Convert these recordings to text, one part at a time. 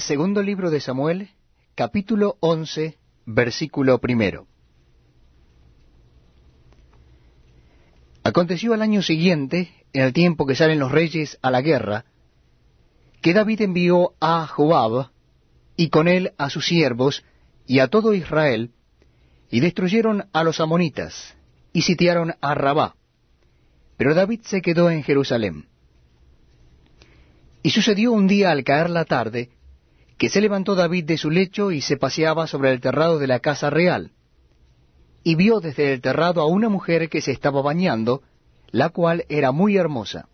Segundo libro de Samuel, capítulo 11, versículo primero. Aconteció al año siguiente, en el tiempo que salen los reyes a la guerra, que David envió a Joab, y con él a sus siervos, y a todo Israel, y destruyeron a los amonitas, y sitiaron a Rabá. Pero David se quedó en Jerusalén. Y sucedió un día al caer la tarde, que se levantó David de su lecho y se paseaba sobre el terrado de la casa real, y vio desde el terrado a una mujer que se estaba bañando, la cual era muy hermosa.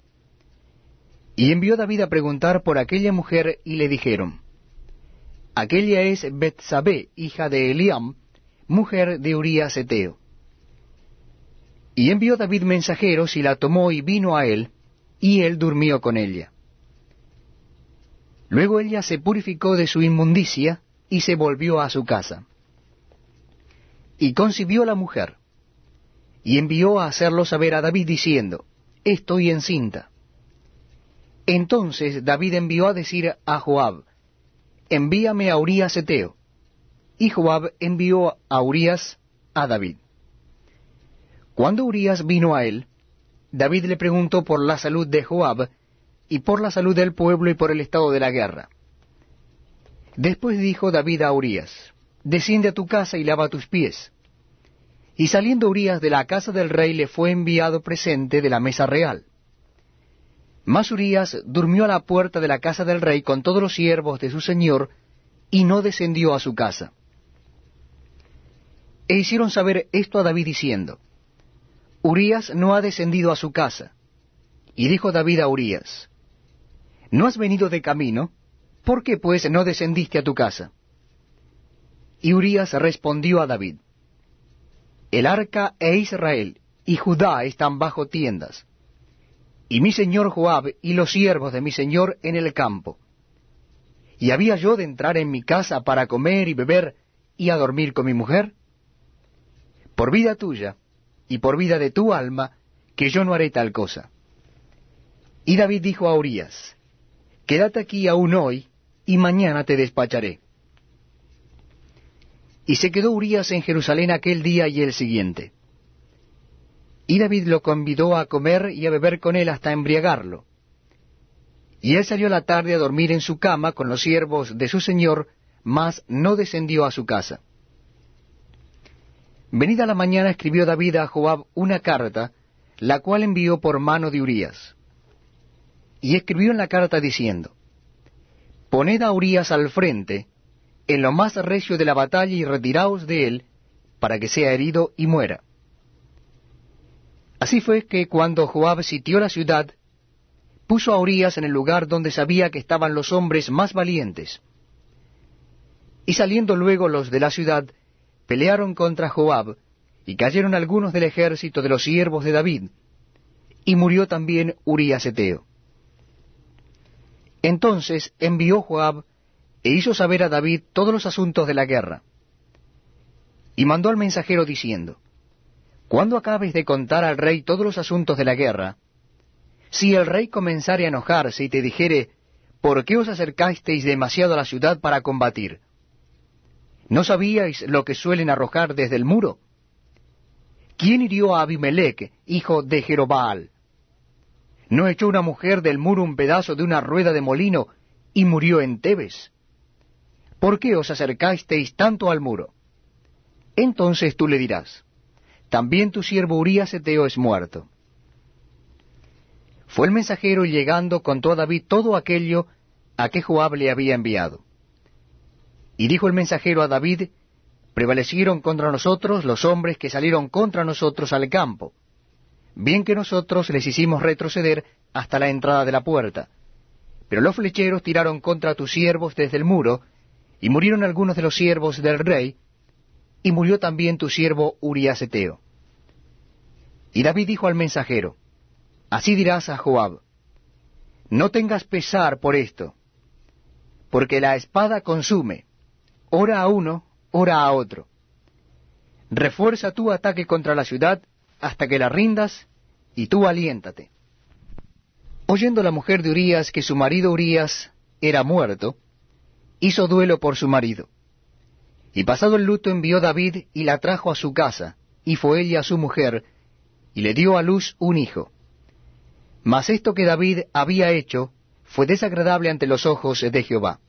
Y envió David a preguntar por aquella mujer, y le dijeron, Aquella es Betsabé, hija de Eliam, mujer de Urías Eteo. Y envió David mensajeros, y la tomó y vino a él, y él durmió con ella. Luego ella se purificó de su inmundicia y se volvió a su casa. Y concibió la mujer, y envió a hacerlo saber a David diciendo, Estoy encinta. Entonces David envió a decir a Joab, Envíame a Urías Eteo. Y Joab envió a Urías a David. Cuando Urías vino a él, David le preguntó por la salud de Joab, y por la salud del pueblo y por el estado de la guerra. Después dijo David a Urías, Desciende a tu casa y lava tus pies. Y saliendo Urías de la casa del rey le fue enviado presente de la mesa real. Mas Urías durmió a la puerta de la casa del rey con todos los siervos de su señor, y no descendió a su casa. E hicieron saber esto a David diciendo, Urías no ha descendido a su casa. Y dijo David a Urías, ¿No has venido de camino? ¿Por qué pues no descendiste a tu casa? Y Urías respondió a David, El arca e Israel y Judá están bajo tiendas, y mi señor Joab y los siervos de mi señor en el campo. ¿Y había yo de entrar en mi casa para comer y beber y a dormir con mi mujer? Por vida tuya y por vida de tu alma, que yo no haré tal cosa. Y David dijo a Urías, Quédate aquí aún hoy, y mañana te despacharé. Y se quedó Urías en Jerusalén aquel día y el siguiente. Y David lo convidó a comer y a beber con él hasta embriagarlo. Y él salió la tarde a dormir en su cama con los siervos de su señor, mas no descendió a su casa. Venida la mañana escribió David a Joab una carta, la cual envió por mano de Urías y escribió en la carta diciendo, Poned a Urias al frente, en lo más recio de la batalla, y retiraos de él, para que sea herido y muera. Así fue que cuando Joab sitió la ciudad, puso a Urias en el lugar donde sabía que estaban los hombres más valientes. Y saliendo luego los de la ciudad, pelearon contra Joab, y cayeron algunos del ejército de los siervos de David, y murió también Urías Eteo. Entonces envió Joab e hizo saber a David todos los asuntos de la guerra. Y mandó al mensajero diciendo, Cuando acabes de contar al rey todos los asuntos de la guerra, si el rey comenzare a enojarse y te dijere, ¿por qué os acercasteis demasiado a la ciudad para combatir? ¿No sabíais lo que suelen arrojar desde el muro? ¿Quién hirió a Abimelech, hijo de Jerobaal? ¿No echó una mujer del muro un pedazo de una rueda de molino y murió en Tebes? ¿Por qué os acercasteis tanto al muro? Entonces tú le dirás, también tu siervo Urías Eteo es muerto. Fue el mensajero llegando contó a David todo aquello a que Joab le había enviado. Y dijo el mensajero a David, prevalecieron contra nosotros los hombres que salieron contra nosotros al campo bien que nosotros les hicimos retroceder hasta la entrada de la puerta. Pero los flecheros tiraron contra tus siervos desde el muro, y murieron algunos de los siervos del rey, y murió también tu siervo Urias Eteo. Y David dijo al mensajero, Así dirás a Joab, no tengas pesar por esto, porque la espada consume, ora a uno, ora a otro. Refuerza tu ataque contra la ciudad, hasta que la rindas, y tú aliéntate. Oyendo la mujer de Urías que su marido Urías era muerto, hizo duelo por su marido. Y pasado el luto envió David y la trajo a su casa, y fue ella su mujer, y le dio a luz un hijo. Mas esto que David había hecho fue desagradable ante los ojos de Jehová.